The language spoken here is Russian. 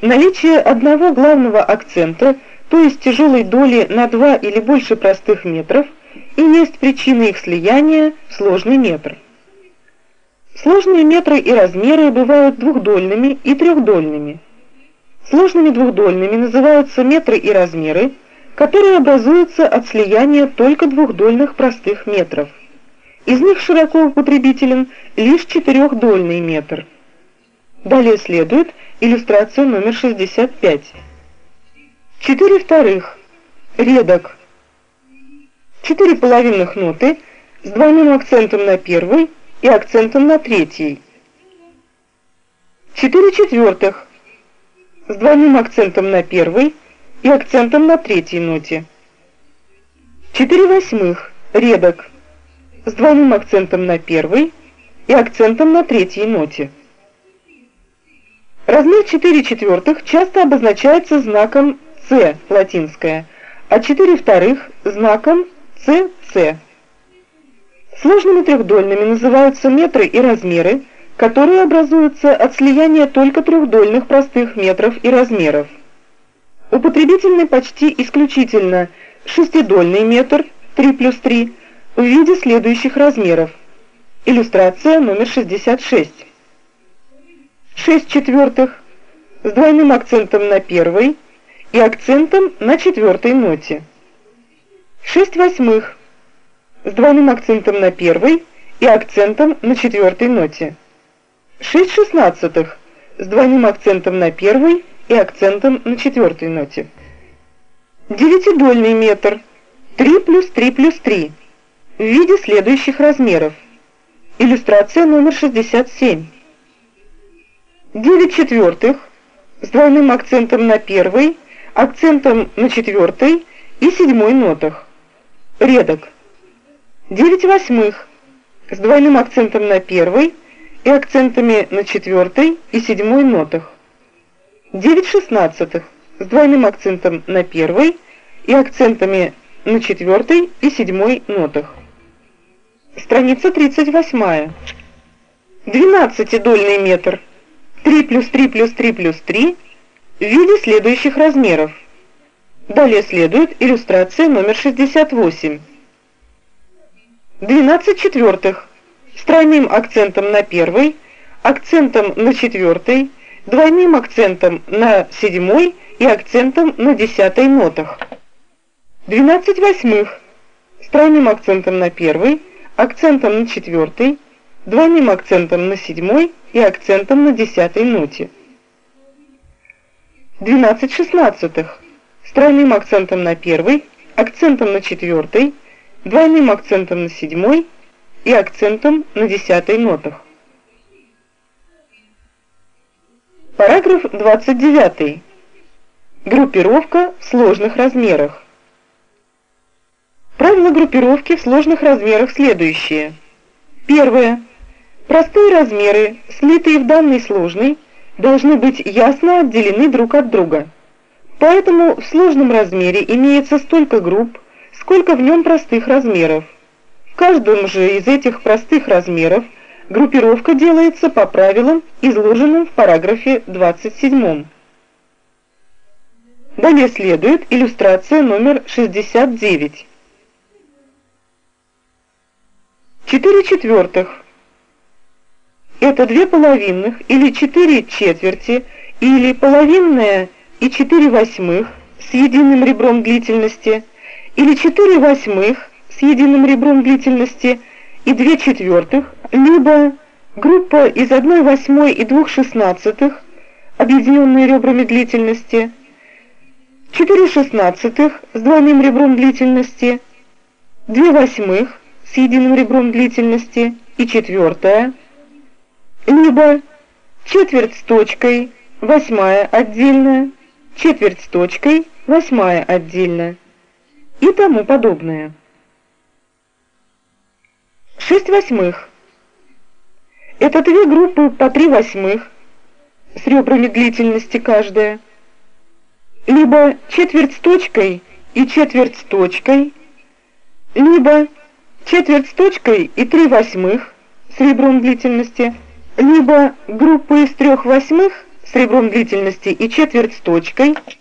Наличие одного главного акцента, то есть тяжелой доли на два или больше простых метров, и есть причина их слияния в сложный метр. Сложные метры и размеры бывают двухдольными и трехдольными. Сложными двухдольными называются метры и размеры, которые образуются от слияния только двухдольных простых метров. Из них широко употребителен лишь четырехдольный метр. Далее следует иллюстрация номер 65. Четыре вторых. Редок. Четыре половинных ноты с двойным акцентом на первый и акцентом на третий. Четыре четвертых с двойным акцентом на первой и акцентом на третьей ноте. Четыре восьмых редок с двойным акцентом на первой и акцентом на третьей ноте. Размер 4 четвертых часто обозначается знаком С латинское, а 4 вторых знаком СС. Сложными трехдольными называются метры и размеры, которые образуются от слияния только трехдольных простых метров и размеров. Употребительны почти исключительно шестидольный метр 3 плюс 3 в виде следующих размеров. Иллюстрация номер 66. 6 четвертых с двойным акцентом на первой и акцентом на четвертой ноте. 6 восьмых с двойным акцентом на первой и акцентом на четвертой ноте. 6 шестнадцатых с двойным акцентом на первой и акцентом на четвертой ноте. Девятидольный метр 3 плюс 3 плюс 3 в виде следующих размеров. Иллюстрация номер 67. 9 четвертых с двойным акцентом на первой, акцентом на четвертой и седьмой нотах. Редок. 9 восьмых с двойным акцентом на первой, и акцентами на четвертой и седьмой нотах. 9 шестнадцатых с двойным акцентом на первой и акцентами на четвертой и седьмой нотах. Страница 38. 12-дольный метр. 3 плюс 3 плюс 3 плюс 3 в виде следующих размеров. Далее следует иллюстрация номер 68. 12 четвертых с тройным акцентом на первой, акцентом на четвертой, двойным акцентом на седьмой и акцентом на десятой нотах. 12 восьмых с тройным акцентом на первой, акцентом на четвертой, двойным акцентом на седьмой и акцентом на десятой ноте. 12 шестнадцатых с тройным акцентом на первой, акцентом на четвертой, двойным акцентом на седьмой и акцентом на десятой нотах. Параграф 29. Группировка в сложных размерах. Правила группировки в сложных размерах следующие. Первое. Простые размеры, слитые в данный сложный, должны быть ясно отделены друг от друга. Поэтому в сложном размере имеется столько групп, сколько в нем простых размеров – каждом же из этих простых размеров группировка делается по правилам, изложенным в параграфе 27. Далее следует иллюстрация номер 69. 4 четвертых. Это две половинных или 4 четверти или половинная и 4 восьмых с единым ребром длительности или 4 восьмых с единым ребром длительности и 2 четвертых, либо группа из 1 восьмой и 2 шестнадцатых, объединенные ребрами длительности, 4 шестнадцатых с двойным ребром длительности, 2 восьмых с единым ребром длительности и четвертая, либо четверть с точкой, восьмая отдельная, четверть с точкой, восьмая отдельная и тому подобное. 6 восьмых. Это две группы по 3 восьмых, с ребрами длительности каждая. Либо четверть с точкой и четверть с точкой, либо четверть с точкой и 3 восьмых с ребром длительности, либо группы из трех восьмых с ребром длительности и четверть с точкой –